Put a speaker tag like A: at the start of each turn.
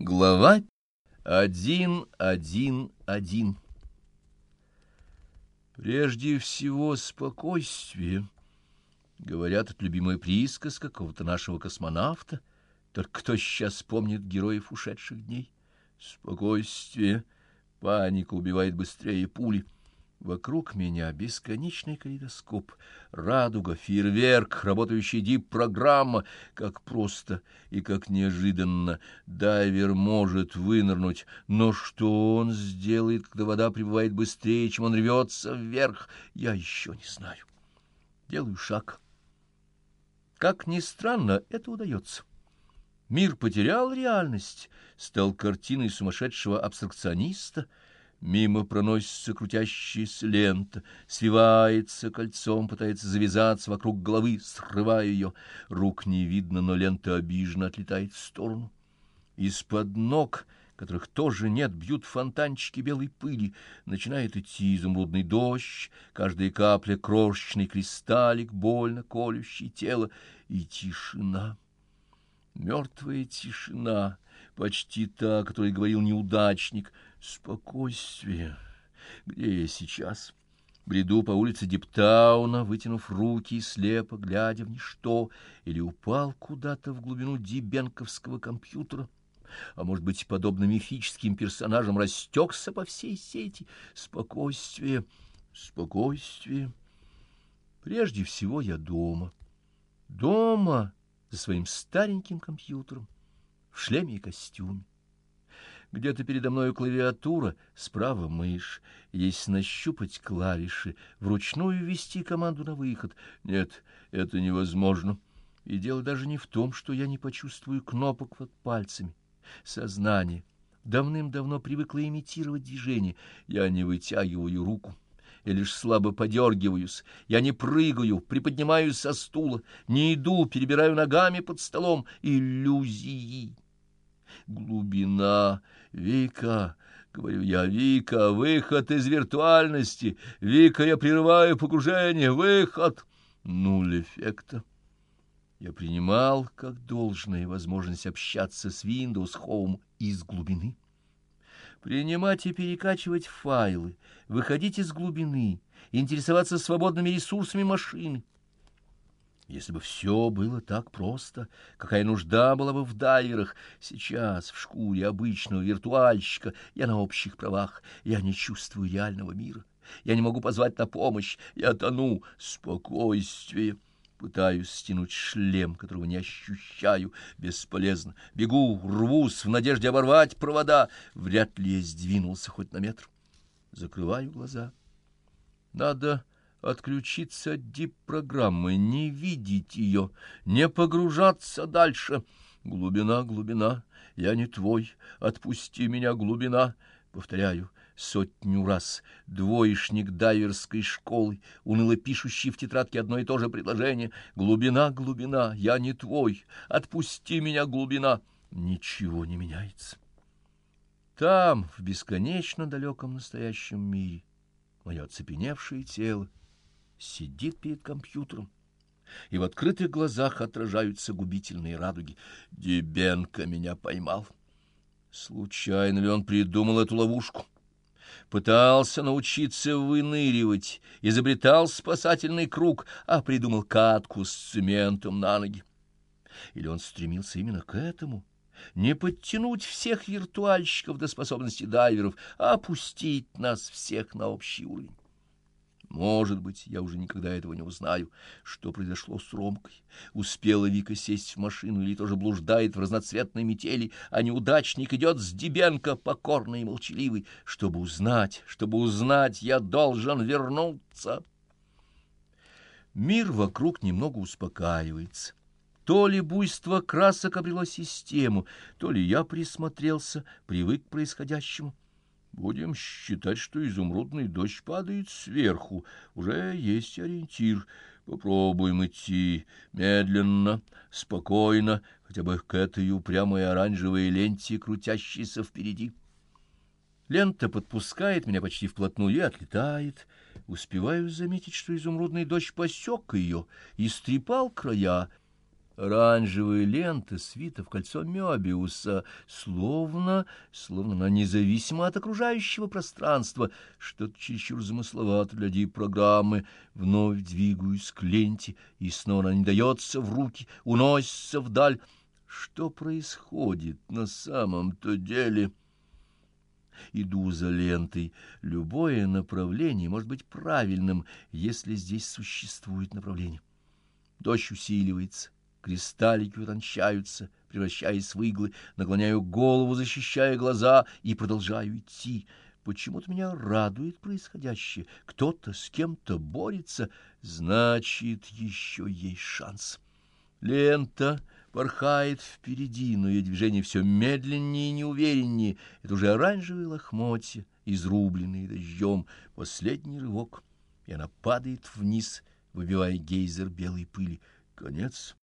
A: Глава один, один, один. Прежде всего спокойствие. Говорят, это любимая присказка какого-то нашего космонавта. Только кто сейчас помнит героев ушедших дней? Спокойствие. Паника убивает быстрее пули. Вокруг меня бесконечный калейдоскоп, радуга, фейерверк, работающая дип-программа. Как просто и как неожиданно дайвер может вынырнуть, но что он сделает, когда вода прибывает быстрее, чем он рвется вверх, я еще не знаю. Делаю шаг. Как ни странно, это удается. Мир потерял реальность, стал картиной сумасшедшего абстракциониста — Мимо проносится крутящаяся лента, свивается кольцом, пытается завязаться вокруг головы, срывая ее. Рук не видно, но лента обиженно отлетает в сторону. Из-под ног, которых тоже нет, бьют фонтанчики белой пыли. Начинает идти изумрудный дождь, каждая капля — крошечный кристаллик, больно колющий тело, и тишина. Мертвая тишина, почти та, о которой говорил неудачник — Спокойствие. Где я сейчас? Бреду по улице Диптауна, вытянув руки и слепо, глядя в ничто, или упал куда-то в глубину дибенковского компьютера, а, может быть, подобно мифическим персонажам, растекся по всей сети. Спокойствие, спокойствие. Прежде всего я дома. Дома за своим стареньким компьютером, в шлеме и костюме. Где-то передо мною клавиатура, справа мышь. Если нащупать клавиши, вручную ввести команду на выход. Нет, это невозможно. И дело даже не в том, что я не почувствую кнопок под пальцами. Сознание давным-давно привыкло имитировать движение. Я не вытягиваю руку. Я лишь слабо подергиваюсь, я не прыгаю, приподнимаюсь со стула, не иду, перебираю ногами под столом. Иллюзии глубина. Вика, говорю я, Вика, выход из виртуальности. Вика, я прерываю погружение, выход. Нуль эффекта. Я принимал как должное возможность общаться с Windows Home из глубины. Принимать и перекачивать файлы, выходить из глубины, интересоваться свободными ресурсами машины — если бы все было так просто, какая нужда была бы в дайверах? Сейчас, в шкуре обычного виртуальщика, я на общих правах, я не чувствую реального мира. Я не могу позвать на помощь, я тону. Спокойствие. Пытаюсь стянуть шлем, которого не ощущаю. Бесполезно. Бегу, рвусь в надежде оборвать провода. Вряд ли я сдвинулся хоть на метр. Закрываю глаза. Надо отключиться от дип-программы, не видеть ее, не погружаться дальше. Глубина, глубина, я не твой, отпусти меня, глубина. Повторяю сотню раз. Двоечник дайверской школы, уныло пишущий в тетрадке одно и то же предложение. Глубина, глубина, я не твой, отпусти меня, глубина. Ничего не меняется. Там, в бесконечно далеком настоящем мире, мое оцепеневшее тело сидит перед компьютером, и в открытых глазах отражаются губительные радуги. Дебенко меня поймал. Случайно ли он придумал эту ловушку? Пытался научиться выныривать, изобретал спасательный круг, а придумал катку с цементом на ноги. Или он стремился именно к этому? Не подтянуть всех виртуальщиков до способности дайверов, а опустить нас всех на общий уровень. Может быть, я уже никогда этого не узнаю. Что произошло с Ромкой? Успела Вика сесть в машину или тоже блуждает в разноцветной метели, а неудачник идет с Дебенко, покорный и молчаливый. Чтобы узнать, чтобы узнать, я должен вернуться. Мир вокруг немного успокаивается. То ли буйство красок обрело систему, то ли я присмотрелся, привык к происходящему. Будем считать, что изумрудный дождь падает сверху. Уже есть ориентир. Попробуем идти медленно, спокойно, хотя бы к этой упрямой оранжевой ленте, крутящейся впереди. Лента подпускает меня почти вплотную и отлетает. Успеваю заметить, что изумрудный дождь посек ее и стрепал края, Оранжевая лента свита в кольцо Мёбиуса, словно, словно она независима от окружающего пространства, что-то чересчур замысловато для дипрограммы. Вновь двигаюсь к ленте, и снова она не дается в руки, уносится вдаль. Что происходит на самом-то деле? Иду за лентой. Любое направление может быть правильным, если здесь существует направление. Дождь усиливается. Кристаллики утончаются, превращаясь в иглы, наклоняю голову, защищая глаза, и продолжаю идти. Почему-то меня радует происходящее. Кто-то с кем-то борется, значит, еще есть шанс. Лента порхает впереди, но ее движение все медленнее и неувереннее. Это уже оранжевые лохмотья, изрубленные дождем. Последний рывок, и она падает вниз, выбивая гейзер белой пыли. Конец.